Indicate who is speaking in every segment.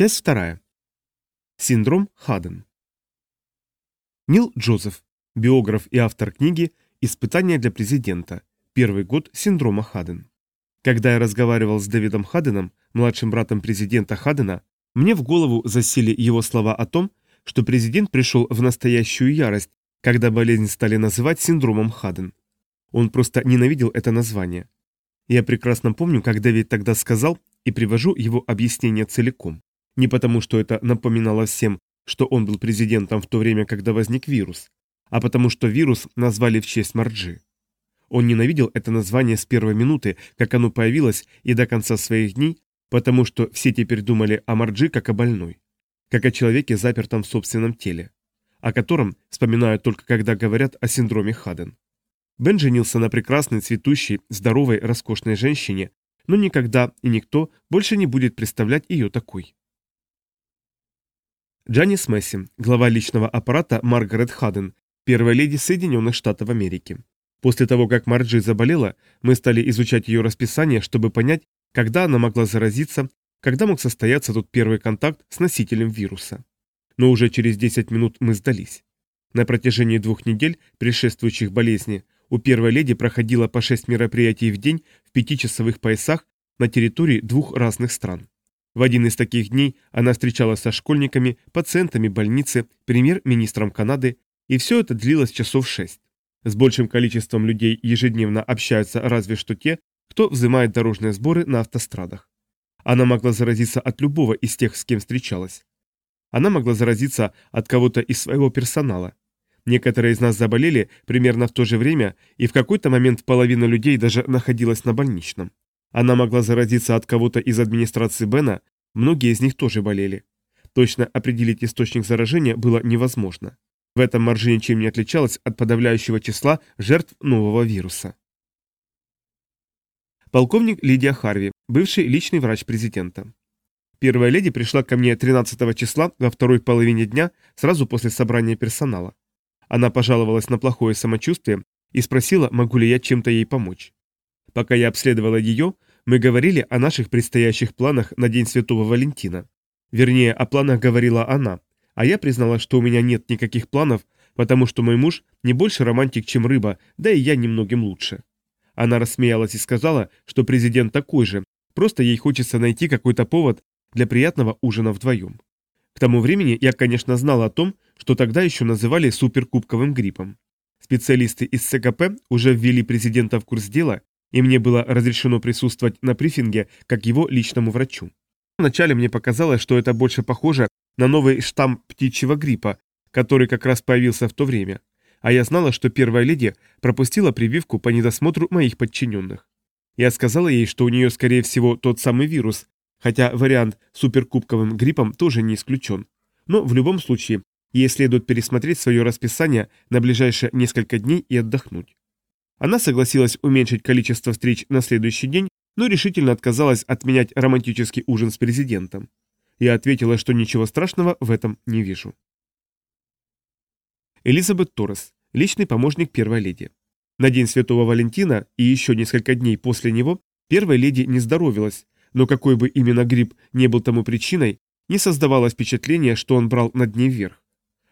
Speaker 1: Часть вторая. Синдром Хаден. Нил Джозеф, биограф и автор книги «Испытания для президента. Первый год синдрома Хаден». Когда я разговаривал с Дэвидом Хаденом, младшим братом президента Хадена, мне в голову засели его слова о том, что президент пришел в настоящую ярость, когда болезнь стали называть синдромом Хаден. Он просто ненавидел это название. Я прекрасно помню, как Дэвид тогда сказал, и привожу его объяснение целиком. Не потому, что это напоминало всем, что он был президентом в то время, когда возник вирус, а потому что вирус назвали в честь Марджи. Он ненавидел это название с первой минуты, как оно появилось, и до конца своих дней, потому что все теперь думали о Марджи как о больной, как о человеке, запертом в собственном теле, о котором вспоминают только когда говорят о синдроме Хаден. Бен женился на прекрасной, цветущей, здоровой, роскошной женщине, но никогда и никто больше не будет представлять ее такой. Джанис Месси, глава личного аппарата Маргарет Хаден, первая леди Соединенных Штатов Америки. После того, как Марджи заболела, мы стали изучать ее расписание, чтобы понять, когда она могла заразиться, когда мог состояться тот первый контакт с носителем вируса. Но уже через 10 минут мы сдались. На протяжении двух недель, предшествующих болезни, у первой леди проходило по 6 мероприятий в день в пятичасовых поясах на территории двух разных стран. В один из таких дней она встречалась со школьниками, пациентами больницы, премьер-министром Канады, и все это длилось часов шесть. С большим количеством людей ежедневно общаются разве что те, кто взимает дорожные сборы на автострадах. Она могла заразиться от любого из тех, с кем встречалась. Она могла заразиться от кого-то из своего персонала. Некоторые из нас заболели примерно в то же время, и в какой-то момент половина людей даже находилась на больничном. Она могла заразиться от кого-то из администрации Бена, многие из них тоже болели. Точно определить источник заражения было невозможно. В этом маржи ничем не отличалась от подавляющего числа жертв нового вируса. Полковник Лидия Харви, бывший личный врач президента. Первая леди пришла ко мне 13 числа во второй половине дня, сразу после собрания персонала. Она пожаловалась на плохое самочувствие и спросила, могу ли я чем-то ей помочь. Пока я обследовала ее, мы говорили о наших предстоящих планах на День Святого Валентина. Вернее, о планах говорила она, а я признала, что у меня нет никаких планов, потому что мой муж не больше романтик, чем рыба, да и я немногим лучше. Она рассмеялась и сказала, что президент такой же, просто ей хочется найти какой-то повод для приятного ужина вдвоем. К тому времени я, конечно, знала о том, что тогда еще называли суперкубковым гриппом. Специалисты из ЦКП уже ввели президента в курс дела и мне было разрешено присутствовать на брифинге как его личному врачу. Вначале мне показалось, что это больше похоже на новый штамм птичьего гриппа, который как раз появился в то время, а я знала, что первая леди пропустила прививку по недосмотру моих подчиненных. Я сказала ей, что у нее, скорее всего, тот самый вирус, хотя вариант с суперкубковым гриппом тоже не исключен. Но в любом случае, ей следует пересмотреть свое расписание на ближайшие несколько дней и отдохнуть. Она согласилась уменьшить количество встреч на следующий день, но решительно отказалась отменять романтический ужин с президентом. Я ответила, что ничего страшного в этом не вижу. Элизабет Торрес, личный помощник первой леди. На день Святого Валентина и еще несколько дней после него первая леди не здоровилась, но какой бы именно грипп не был тому причиной, не создавалось впечатления, что он брал над ней вверх.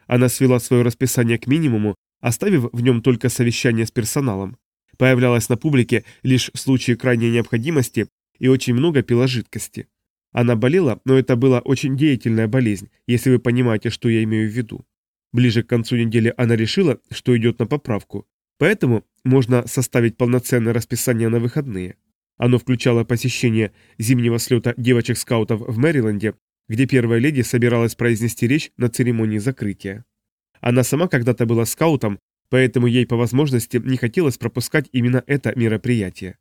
Speaker 1: Она свела свое расписание к минимуму оставив в нем только совещание с персоналом. Появлялась на публике лишь в случае крайней необходимости и очень много пила жидкости. Она болела, но это была очень деятельная болезнь, если вы понимаете, что я имею в виду. Ближе к концу недели она решила, что идет на поправку, поэтому можно составить полноценное расписание на выходные. Оно включало посещение зимнего слета девочек-скаутов в Мэриленде, где первая леди собиралась произнести речь на церемонии закрытия. Она сама когда-то была скаутом, поэтому ей по возможности не хотелось пропускать именно это мероприятие.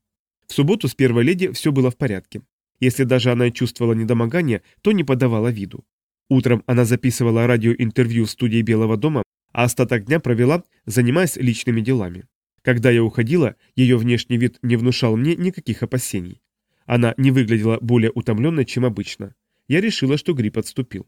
Speaker 1: В субботу с первой леди все было в порядке. Если даже она чувствовала недомогание, то не подавала виду. Утром она записывала радиоинтервью в студии Белого дома, а остаток дня провела, занимаясь личными делами. Когда я уходила, ее внешний вид не внушал мне никаких опасений. Она не выглядела более утомленной, чем обычно. Я решила, что грипп отступил.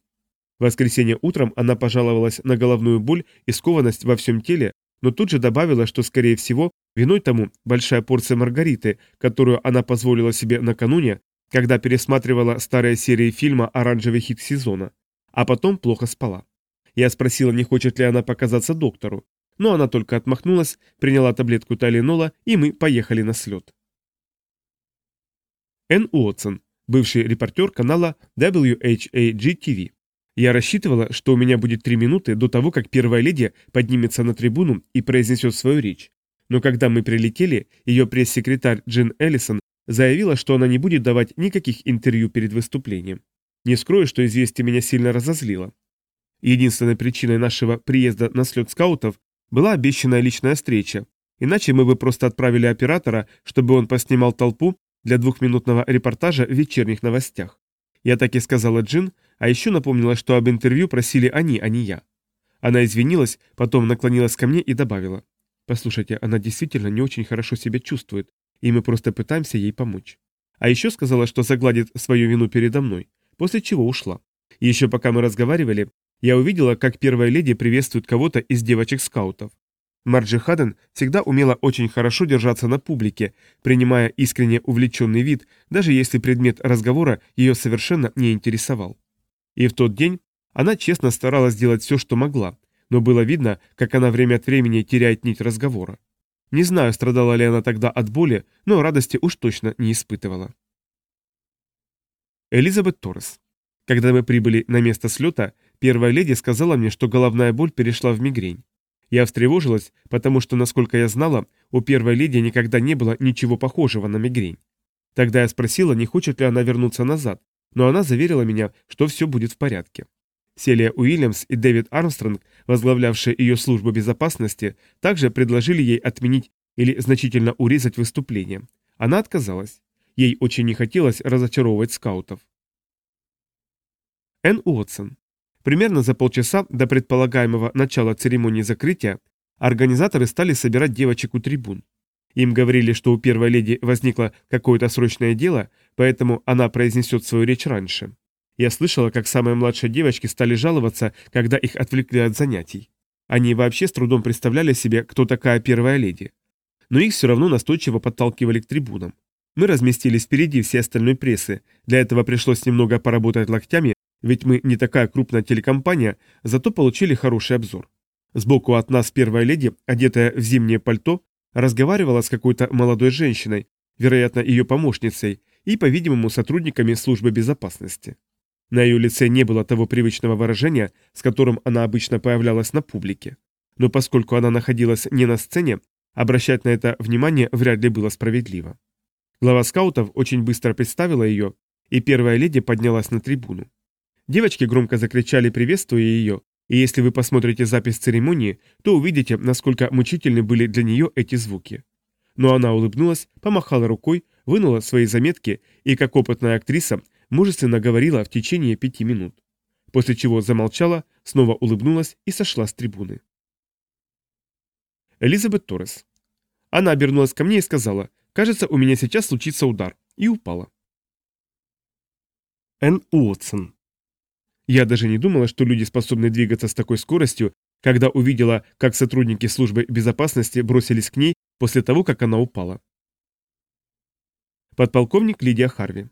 Speaker 1: В воскресенье утром она пожаловалась на головную боль и скованность во всем теле, но тут же добавила, что, скорее всего, виной тому большая порция маргариты, которую она позволила себе накануне, когда пересматривала старые серии фильма «Оранжевый хит сезона», а потом плохо спала. Я спросила, не хочет ли она показаться доктору, но она только отмахнулась, приняла таблетку Талинола, и мы поехали на слет. Энн Уотсон, бывший репортер канала WHAG-TV. Я рассчитывала, что у меня будет три минуты до того, как первая леди поднимется на трибуну и произнесет свою речь. Но когда мы прилетели, ее пресс-секретарь Джин Эллисон заявила, что она не будет давать никаких интервью перед выступлением. Не скрою, что известие меня сильно разозлило. Единственной причиной нашего приезда на слет скаутов была обещанная личная встреча, иначе мы бы просто отправили оператора, чтобы он поснимал толпу для двухминутного репортажа в вечерних новостях. Я так и сказала Джин, а еще напомнила, что об интервью просили они, а не я. Она извинилась, потом наклонилась ко мне и добавила. «Послушайте, она действительно не очень хорошо себя чувствует, и мы просто пытаемся ей помочь». А еще сказала, что загладит свою вину передо мной, после чего ушла. Еще пока мы разговаривали, я увидела, как первая леди приветствует кого-то из девочек-скаутов. Марджи Хаден всегда умела очень хорошо держаться на публике, принимая искренне увлеченный вид, даже если предмет разговора ее совершенно не интересовал. И в тот день она честно старалась сделать все, что могла, но было видно, как она время от времени теряет нить разговора. Не знаю, страдала ли она тогда от боли, но радости уж точно не испытывала. Элизабет Торрес. Когда мы прибыли на место слета, первая леди сказала мне, что головная боль перешла в мигрень. Я встревожилась, потому что, насколько я знала, у первой леди никогда не было ничего похожего на мигрень. Тогда я спросила, не хочет ли она вернуться назад, но она заверила меня, что все будет в порядке. Селия Уильямс и Дэвид Армстронг, возглавлявшие ее службу безопасности, также предложили ей отменить или значительно урезать выступление. Она отказалась. Ей очень не хотелось разочаровывать скаутов. Энн Уотсон. Примерно за полчаса до предполагаемого начала церемонии закрытия организаторы стали собирать девочек у трибун. Им говорили, что у первой леди возникло какое-то срочное дело, поэтому она произнесет свою речь раньше. Я слышала, как самые младшие девочки стали жаловаться, когда их отвлекли от занятий. Они вообще с трудом представляли себе, кто такая первая леди. Но их все равно настойчиво подталкивали к трибунам. Мы разместились впереди всей остальной прессы, для этого пришлось немного поработать локтями ведь мы не такая крупная телекомпания, зато получили хороший обзор. Сбоку от нас первая леди, одетая в зимнее пальто, разговаривала с какой-то молодой женщиной, вероятно, ее помощницей, и, по-видимому, сотрудниками службы безопасности. На ее лице не было того привычного выражения, с которым она обычно появлялась на публике. Но поскольку она находилась не на сцене, обращать на это внимание вряд ли было справедливо. Глава скаутов очень быстро представила ее, и первая леди поднялась на трибуну. Девочки громко закричали, приветствуя ее, и если вы посмотрите запись церемонии, то увидите, насколько мучительны были для нее эти звуки. Но она улыбнулась, помахала рукой, вынула свои заметки и, как опытная актриса, мужественно говорила в течение пяти минут. После чего замолчала, снова улыбнулась и сошла с трибуны. Элизабет Торрес. Она обернулась ко мне и сказала, «Кажется, у меня сейчас случится удар», и упала. Энн Уотсон. Я даже не думала, что люди способны двигаться с такой скоростью, когда увидела, как сотрудники службы безопасности бросились к ней после того, как она упала. Подполковник Лидия Харви.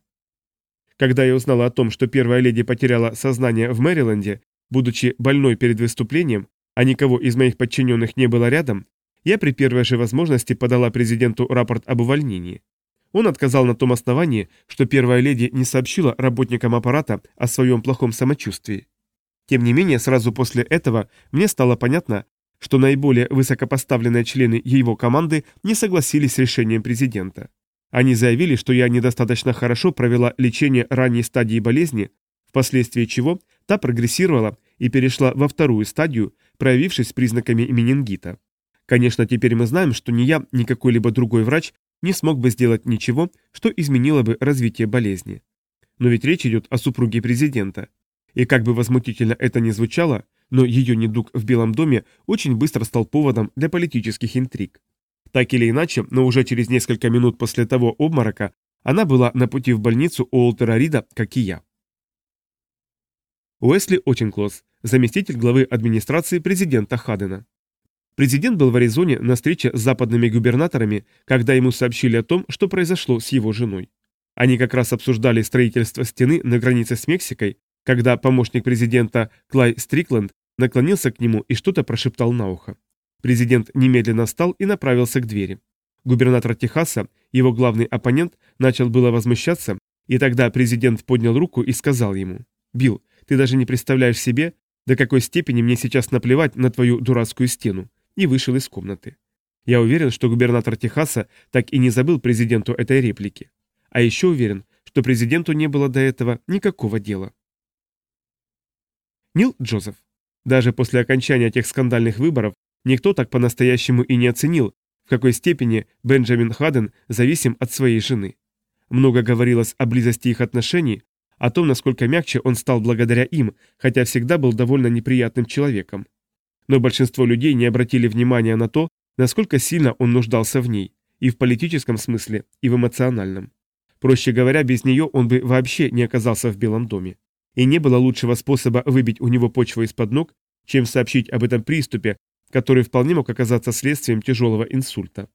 Speaker 1: Когда я узнала о том, что первая леди потеряла сознание в Мэриленде, будучи больной перед выступлением, а никого из моих подчиненных не было рядом, я при первой же возможности подала президенту рапорт об увольнении. Он отказал на том основании, что первая леди не сообщила работникам аппарата о своем плохом самочувствии. Тем не менее, сразу после этого мне стало понятно, что наиболее высокопоставленные члены его команды не согласились с решением президента. Они заявили, что я недостаточно хорошо провела лечение ранней стадии болезни, впоследствии чего та прогрессировала и перешла во вторую стадию, проявившись признаками менингита. Конечно, теперь мы знаем, что ни я, ни какой-либо другой врач не смог бы сделать ничего, что изменило бы развитие болезни. Но ведь речь идет о супруге президента. И как бы возмутительно это ни звучало, но ее недуг в Белом доме очень быстро стал поводом для политических интриг. Так или иначе, но уже через несколько минут после того обморока она была на пути в больницу Уолтера Рида, как и я. Уэсли Отинклос, заместитель главы администрации президента Хадена. Президент был в Аризоне на встрече с западными губернаторами, когда ему сообщили о том, что произошло с его женой. Они как раз обсуждали строительство стены на границе с Мексикой, когда помощник президента Клай Стрикленд наклонился к нему и что-то прошептал на ухо. Президент немедленно встал и направился к двери. Губернатор Техаса, его главный оппонент, начал было возмущаться, и тогда президент поднял руку и сказал ему, «Билл, ты даже не представляешь себе, до какой степени мне сейчас наплевать на твою дурацкую стену», и вышел из комнаты. Я уверен, что губернатор Техаса так и не забыл президенту этой реплики. А еще уверен, что президенту не было до этого никакого дела. Нил Джозеф. Даже после окончания тех скандальных выборов никто так по-настоящему и не оценил, в какой степени Бенджамин Хаден зависим от своей жены. Много говорилось о близости их отношений, о том, насколько мягче он стал благодаря им, хотя всегда был довольно неприятным человеком. Но большинство людей не обратили внимания на то, насколько сильно он нуждался в ней, и в политическом смысле, и в эмоциональном. Проще говоря, без нее он бы вообще не оказался в Белом доме. И не было лучшего способа выбить у него почву из-под ног, чем сообщить об этом приступе, который вполне мог оказаться следствием тяжелого инсульта.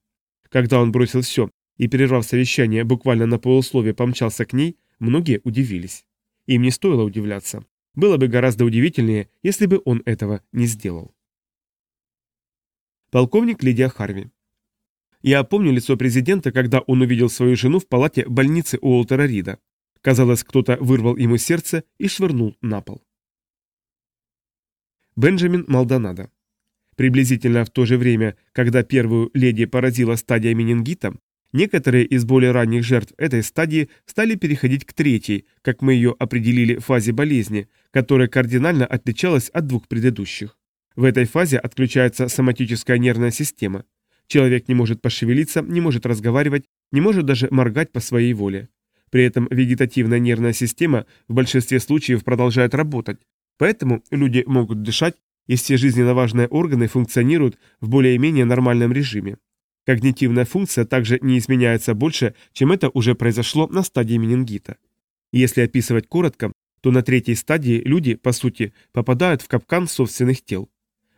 Speaker 1: Когда он бросил все и, перервав совещание, буквально на полусловие помчался к ней, многие удивились. Им не стоило удивляться. Было бы гораздо удивительнее, если бы он этого не сделал. Полковник Лидия Харви. Я помню лицо президента, когда он увидел свою жену в палате больницы Уолтера Рида. Казалось, кто-то вырвал ему сердце и швырнул на пол. Бенджамин Малдонадо. Приблизительно в то же время, когда первую леди поразила стадия менингита, некоторые из более ранних жертв этой стадии стали переходить к третьей, как мы ее определили, фазе болезни, которая кардинально отличалась от двух предыдущих. В этой фазе отключается соматическая нервная система. Человек не может пошевелиться, не может разговаривать, не может даже моргать по своей воле. При этом вегетативная нервная система в большинстве случаев продолжает работать, поэтому люди могут дышать, и все жизненно важные органы функционируют в более-менее нормальном режиме. Когнитивная функция также не изменяется больше, чем это уже произошло на стадии менингита. Если описывать коротко, то на третьей стадии люди, по сути, попадают в капкан собственных тел.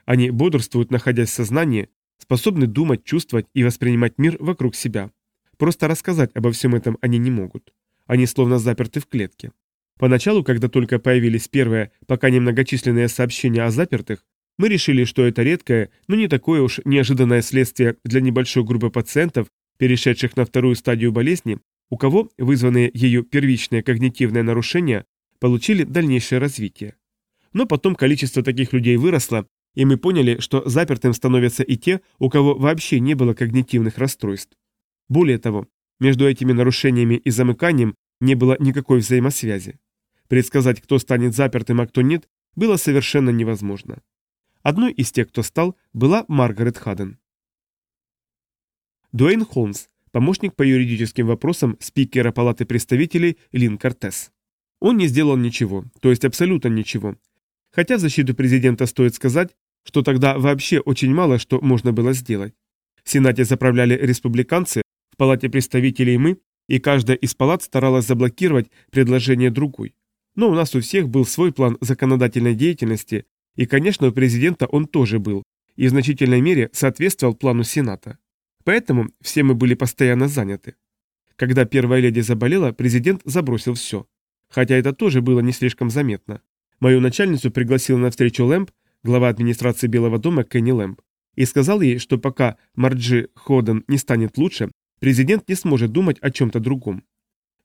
Speaker 1: Они бодрствуют, находясь в сознании, способны думать, чувствовать и воспринимать мир вокруг себя. Просто рассказать обо всем этом они не могут. Они словно заперты в клетке. Поначалу, когда только появились первые, пока немногочисленные сообщения о запертых, мы решили, что это редкое, но не такое уж неожиданное следствие для небольшой группы пациентов, перешедших на вторую стадию болезни, у кого вызванные ею первичные когнитивные нарушения получили дальнейшее развитие. Но потом количество таких людей выросло, и мы поняли, что запертым становятся и те, у кого вообще не было когнитивных расстройств. Более того, между этими нарушениями и замыканием не было никакой взаимосвязи. Предсказать, кто станет запертым, а кто нет, было совершенно невозможно. Одной из тех, кто стал, была Маргарет Хаден. Дуэйн Холмс, помощник по юридическим вопросам спикера Палаты представителей Лин Кортес. Он не сделал ничего, то есть абсолютно ничего. Хотя в защиту президента стоит сказать, что тогда вообще очень мало что можно было сделать. В Сенате заправляли республиканцы, в Палате представителей мы, и каждая из палат старалась заблокировать предложение другой. Но у нас у всех был свой план законодательной деятельности, и, конечно, у президента он тоже был, и в значительной мере соответствовал плану Сената. Поэтому все мы были постоянно заняты. Когда первая леди заболела, президент забросил все. Хотя это тоже было не слишком заметно. Мою начальницу пригласил на встречу Лэмп, глава администрации Белого дома Кенни Лэмп, и сказал ей, что пока Марджи Ходен не станет лучше, президент не сможет думать о чем-то другом.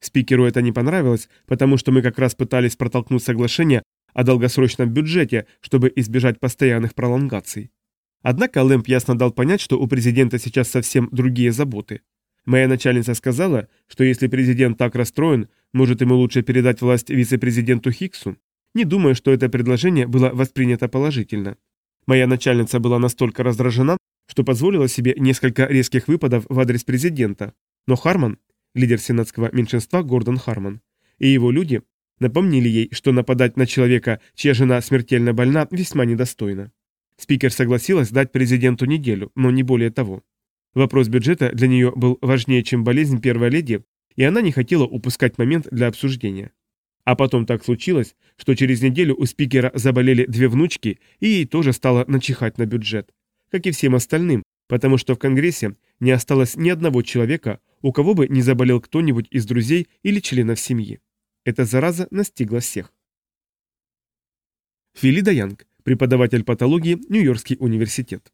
Speaker 1: Спикеру это не понравилось, потому что мы как раз пытались протолкнуть соглашение о долгосрочном бюджете, чтобы избежать постоянных пролонгаций. Однако Лэмп ясно дал понять, что у президента сейчас совсем другие заботы. Моя начальница сказала, что если президент так расстроен, может ему лучше передать власть вице-президенту Хиксу. Не думаю, что это предложение было воспринято положительно. Моя начальница была настолько раздражена, что позволила себе несколько резких выпадов в адрес президента, но Харман, лидер сенатского меньшинства Гордон Харман, и его люди напомнили ей, что нападать на человека, чья жена смертельно больна, весьма недостойно. Спикер согласилась дать президенту неделю, но не более того. Вопрос бюджета для нее был важнее, чем болезнь первой леди, и она не хотела упускать момент для обсуждения. А потом так случилось, что через неделю у спикера заболели две внучки, и ей тоже стало начихать на бюджет. Как и всем остальным, потому что в Конгрессе не осталось ни одного человека, у кого бы не заболел кто-нибудь из друзей или членов семьи. Эта зараза настигла всех. Филида Янг, преподаватель патологии, Нью-Йоркский университет.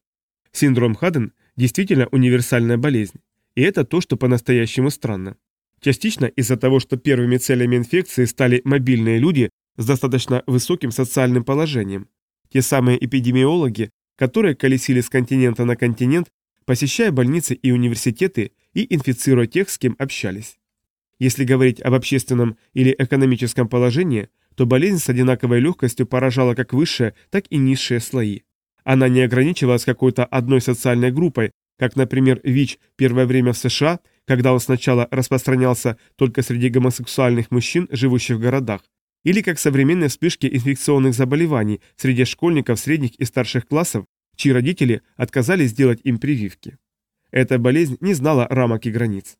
Speaker 1: Синдром Хаден действительно универсальная болезнь, и это то, что по-настоящему странно. Частично из-за того, что первыми целями инфекции стали мобильные люди с достаточно высоким социальным положением. Те самые эпидемиологи, которые колесили с континента на континент, посещая больницы и университеты и инфицируя тех, с кем общались. Если говорить об общественном или экономическом положении, то болезнь с одинаковой легкостью поражала как высшие, так и низшие слои. Она не ограничивалась какой-то одной социальной группой, как, например, ВИЧ первое время в США, когда он сначала распространялся только среди гомосексуальных мужчин, живущих в городах, или как современные вспышки инфекционных заболеваний среди школьников средних и старших классов, чьи родители отказались сделать им прививки. Эта болезнь не знала рамок и границ.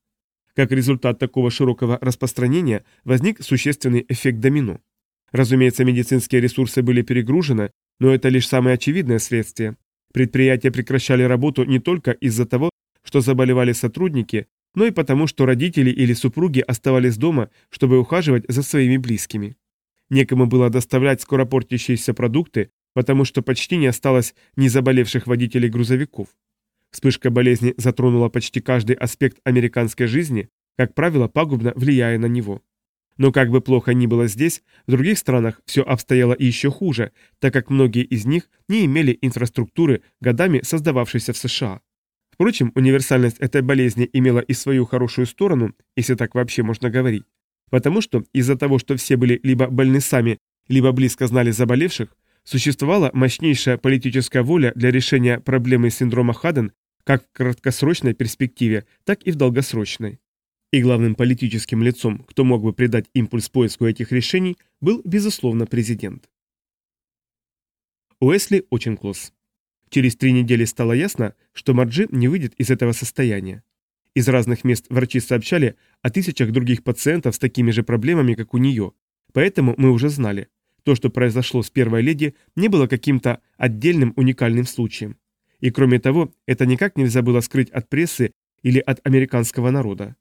Speaker 1: Как результат такого широкого распространения возник существенный эффект домино. Разумеется, медицинские ресурсы были перегружены, но это лишь самое очевидное следствие. Предприятия прекращали работу не только из-за того, что заболевали сотрудники, но и потому, что родители или супруги оставались дома, чтобы ухаживать за своими близкими. Некому было доставлять скоропортящиеся продукты, потому что почти не осталось незаболевших водителей грузовиков. Вспышка болезни затронула почти каждый аспект американской жизни, как правило, пагубно влияя на него. Но как бы плохо ни было здесь, в других странах все обстояло еще хуже, так как многие из них не имели инфраструктуры, годами создававшейся в США. Впрочем, универсальность этой болезни имела и свою хорошую сторону, если так вообще можно говорить. Потому что из-за того, что все были либо больны сами, либо близко знали заболевших, существовала мощнейшая политическая воля для решения проблемы синдрома Хаден как в краткосрочной перспективе, так и в долгосрочной. И главным политическим лицом, кто мог бы придать импульс поиску этих решений, был, безусловно, президент. Уэсли очень. Через три недели стало ясно, что Марджи не выйдет из этого состояния. Из разных мест врачи сообщали о тысячах других пациентов с такими же проблемами, как у нее. Поэтому мы уже знали, то, что произошло с первой леди, не было каким-то отдельным уникальным случаем. И кроме того, это никак нельзя было скрыть от прессы или от американского народа.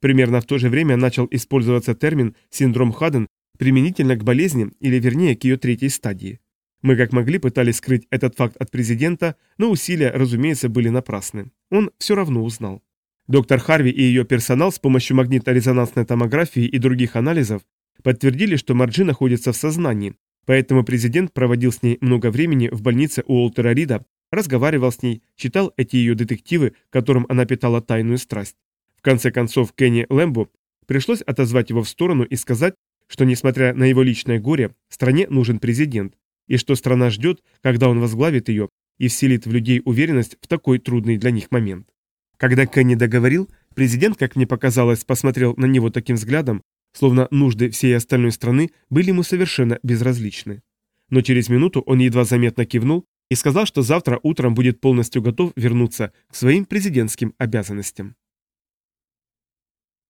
Speaker 1: Примерно в то же время начал использоваться термин «синдром Хаден» применительно к болезни, или вернее к ее третьей стадии. Мы как могли пытались скрыть этот факт от президента, но усилия, разумеется, были напрасны. Он все равно узнал. Доктор Харви и ее персонал с помощью магнитно-резонансной томографии и других анализов подтвердили, что Марджи находится в сознании, поэтому президент проводил с ней много времени в больнице Уолтера Рида, разговаривал с ней, читал эти ее детективы, которым она питала тайную страсть. В конце концов, Кенни Лэмбо пришлось отозвать его в сторону и сказать, что, несмотря на его личное горе, стране нужен президент, и что страна ждет, когда он возглавит ее и вселит в людей уверенность в такой трудный для них момент. Когда Кенни договорил, президент, как мне показалось, посмотрел на него таким взглядом, словно нужды всей остальной страны были ему совершенно безразличны. Но через минуту он едва заметно кивнул и сказал, что завтра утром будет полностью готов вернуться к своим президентским обязанностям.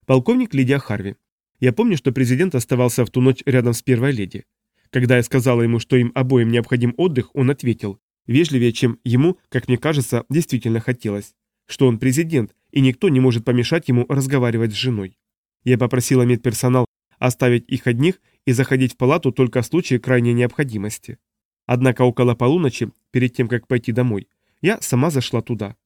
Speaker 1: Полковник Лидия Харви. Я помню, что президент оставался в ту ночь рядом с первой леди. Когда я сказала ему, что им обоим необходим отдых, он ответил, вежливее, чем ему, как мне кажется, действительно хотелось что он президент, и никто не может помешать ему разговаривать с женой. Я попросила медперсонал оставить их одних и заходить в палату только в случае крайней необходимости. Однако около полуночи, перед тем, как пойти домой, я сама зашла туда.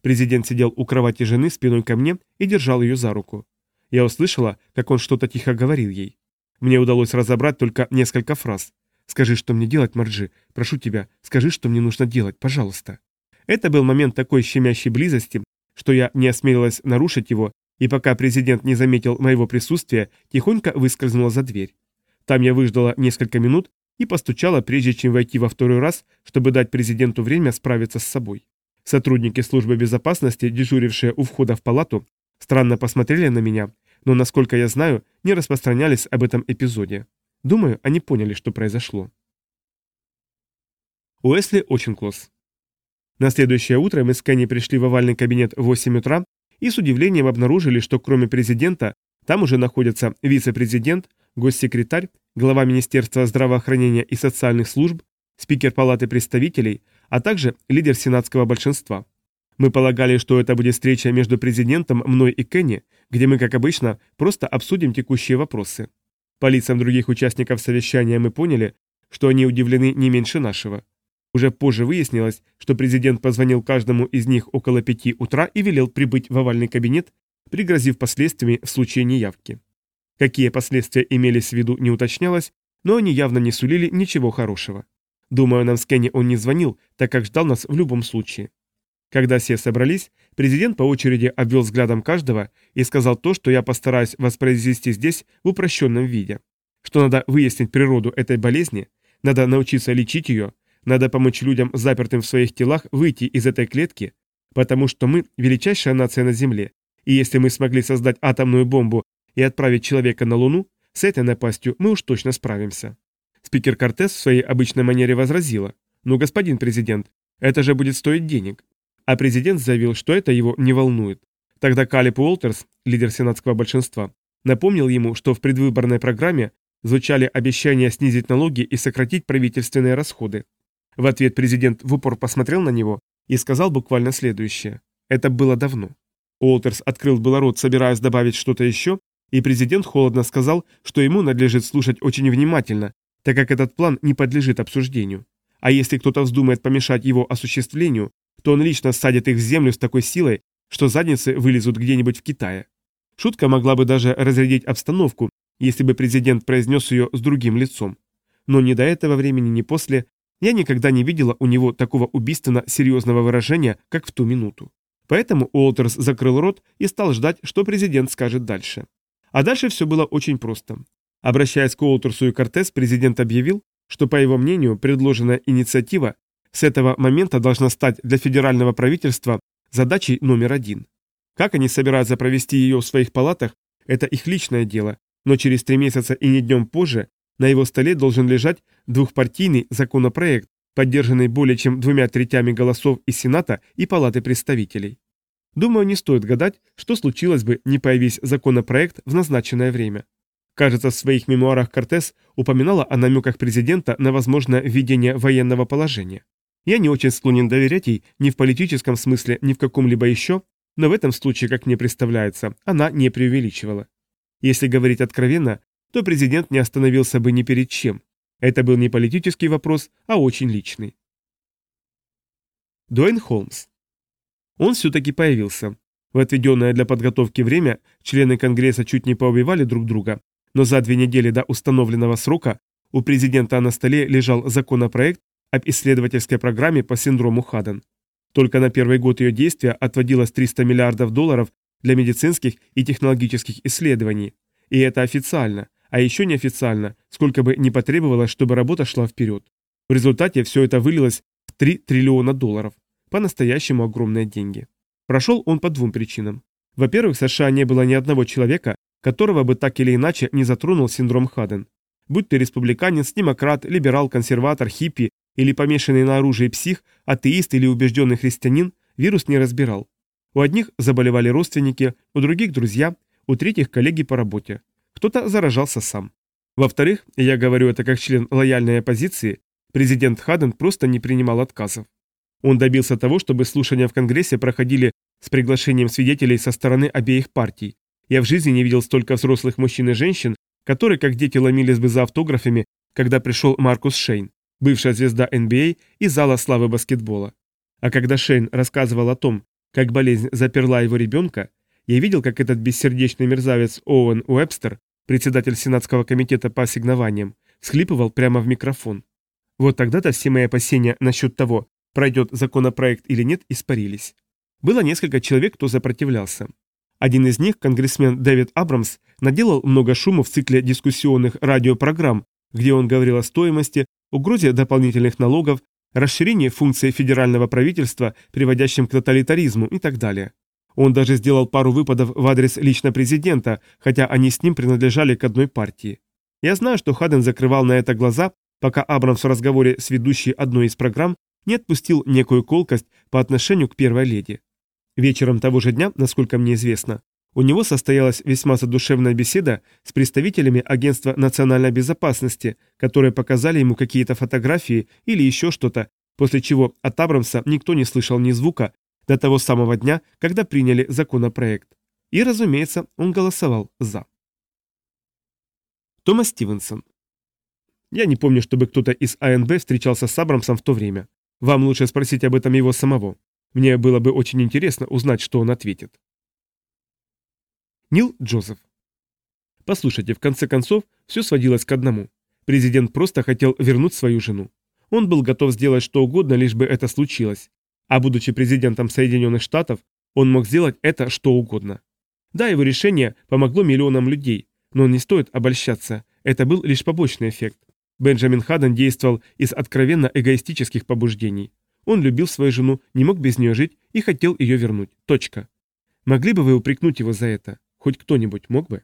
Speaker 1: Президент сидел у кровати жены спиной ко мне и держал ее за руку. Я услышала, как он что-то тихо говорил ей. Мне удалось разобрать только несколько фраз. «Скажи, что мне делать, Марджи. Прошу тебя, скажи, что мне нужно делать, пожалуйста». Это был момент такой щемящей близости, что я не осмелилась нарушить его, и пока президент не заметил моего присутствия, тихонько выскользнула за дверь. Там я выждала несколько минут и постучала, прежде чем войти во второй раз, чтобы дать президенту время справиться с собой. Сотрудники службы безопасности, дежурившие у входа в палату, странно посмотрели на меня, но, насколько я знаю, не распространялись об этом эпизоде. Думаю, они поняли, что произошло. Уэсли очень класс. На следующее утро мы с Кенни пришли в овальный кабинет в 8 утра и с удивлением обнаружили, что кроме президента там уже находятся вице-президент, госсекретарь, глава Министерства здравоохранения и социальных служб, спикер Палаты представителей, а также лидер сенатского большинства. Мы полагали, что это будет встреча между президентом, мной и Кенни, где мы, как обычно, просто обсудим текущие вопросы. По лицам других участников совещания мы поняли, что они удивлены не меньше нашего. Уже позже выяснилось, что президент позвонил каждому из них около пяти утра и велел прибыть в овальный кабинет, пригрозив последствиями в случае неявки. Какие последствия имелись в виду, не уточнялось, но они явно не сулили ничего хорошего. Думаю, нам с Кенни он не звонил, так как ждал нас в любом случае. Когда все собрались, президент по очереди обвел взглядом каждого и сказал то, что я постараюсь воспроизвести здесь в упрощенном виде. Что надо выяснить природу этой болезни, надо научиться лечить ее, надо помочь людям, запертым в своих телах, выйти из этой клетки, потому что мы – величайшая нация на Земле, и если мы смогли создать атомную бомбу и отправить человека на Луну, с этой напастью мы уж точно справимся. Спикер Кортес в своей обычной манере возразила. «Ну, господин президент, это же будет стоить денег а президент заявил, что это его не волнует. Тогда Калип Уолтерс, лидер сенатского большинства, напомнил ему, что в предвыборной программе звучали обещания снизить налоги и сократить правительственные расходы. В ответ президент в упор посмотрел на него и сказал буквально следующее. Это было давно. Уолтерс открыл было рот, собираясь добавить что-то еще, и президент холодно сказал, что ему надлежит слушать очень внимательно, так как этот план не подлежит обсуждению. А если кто-то вздумает помешать его осуществлению, то он лично садит их в землю с такой силой, что задницы вылезут где-нибудь в Китае. Шутка могла бы даже разрядить обстановку, если бы президент произнес ее с другим лицом. Но ни до этого времени, ни после я никогда не видела у него такого убийственно серьезного выражения, как в ту минуту. Поэтому Уолтерс закрыл рот и стал ждать, что президент скажет дальше. А дальше все было очень просто. Обращаясь к Уолтерсу и Кортес, президент объявил, что, по его мнению, предложенная инициатива с этого момента должна стать для федерального правительства задачей номер один. Как они собираются провести ее в своих палатах, это их личное дело, но через три месяца и не днем позже на его столе должен лежать двухпартийный законопроект, поддержанный более чем двумя третями голосов из Сената и Палаты представителей. Думаю, не стоит гадать, что случилось бы, не появись законопроект в назначенное время. Кажется, в своих мемуарах Кортес упоминала о намеках президента на возможное введение военного положения. Я не очень склонен доверять ей ни в политическом смысле, ни в каком-либо еще, но в этом случае, как мне представляется, она не преувеличивала. Если говорить откровенно, то президент не остановился бы ни перед чем. Это был не политический вопрос, а очень личный. Дуэйн Холмс. Он все-таки появился. В отведенное для подготовки время члены Конгресса чуть не поубивали друг друга, но за две недели до установленного срока у президента на столе лежал законопроект, об исследовательской программе по синдрому Хаден. Только на первый год ее действия отводилось 300 миллиардов долларов для медицинских и технологических исследований. И это официально, а еще неофициально, сколько бы ни потребовалось, чтобы работа шла вперед. В результате все это вылилось в 3 триллиона долларов. По-настоящему огромные деньги. Прошел он по двум причинам. Во-первых, в США не было ни одного человека, которого бы так или иначе не затронул синдром Хаден. Будь ты республиканец, демократ, либерал, консерватор, хиппи или помешанный на оружии псих, атеист или убежденный христианин, вирус не разбирал. У одних заболевали родственники, у других друзья, у третьих коллеги по работе. Кто-то заражался сам. Во-вторых, я говорю это как член лояльной оппозиции, президент Хаден просто не принимал отказов. Он добился того, чтобы слушания в Конгрессе проходили с приглашением свидетелей со стороны обеих партий. Я в жизни не видел столько взрослых мужчин и женщин, которые как дети ломились бы за автографами, когда пришел Маркус Шейн, бывшая звезда NBA а и зала славы баскетбола. А когда Шейн рассказывал о том, как болезнь заперла его ребенка, я видел, как этот бессердечный мерзавец Оуэн Уэбстер, председатель Сенатского комитета по ассигнованиям, схлипывал прямо в микрофон. Вот тогда-то все мои опасения насчет того, пройдет законопроект или нет, испарились. Было несколько человек, кто сопротивлялся. Один из них, конгрессмен Дэвид Абрамс, наделал много шума в цикле дискуссионных радиопрограмм, где он говорил о стоимости, угрозе дополнительных налогов, расширении функций федерального правительства, приводящим к тоталитаризму и так далее. Он даже сделал пару выпадов в адрес лично президента, хотя они с ним принадлежали к одной партии. Я знаю, что Хаден закрывал на это глаза, пока Абрамс в разговоре с ведущей одной из программ не отпустил некую колкость по отношению к первой леди. Вечером того же дня, насколько мне известно, у него состоялась весьма задушевная беседа с представителями Агентства национальной безопасности, которые показали ему какие-то фотографии или еще что-то, после чего от Абрамса никто не слышал ни звука, До того самого дня, когда приняли законопроект. И, разумеется, он голосовал «за». Томас Стивенсон. Я не помню, чтобы кто-то из АНБ встречался с Абрамсом в то время. Вам лучше спросить об этом его самого. Мне было бы очень интересно узнать, что он ответит. Нил Джозеф. Послушайте, в конце концов, все сводилось к одному. Президент просто хотел вернуть свою жену. Он был готов сделать что угодно, лишь бы это случилось. А будучи президентом Соединенных Штатов, он мог сделать это что угодно. Да, его решение помогло миллионам людей, но не стоит обольщаться, это был лишь побочный эффект. Бенджамин Хадден действовал из откровенно эгоистических побуждений. Он любил свою жену, не мог без нее жить и хотел ее вернуть. Точка. Могли бы вы упрекнуть его за это? Хоть кто-нибудь мог бы?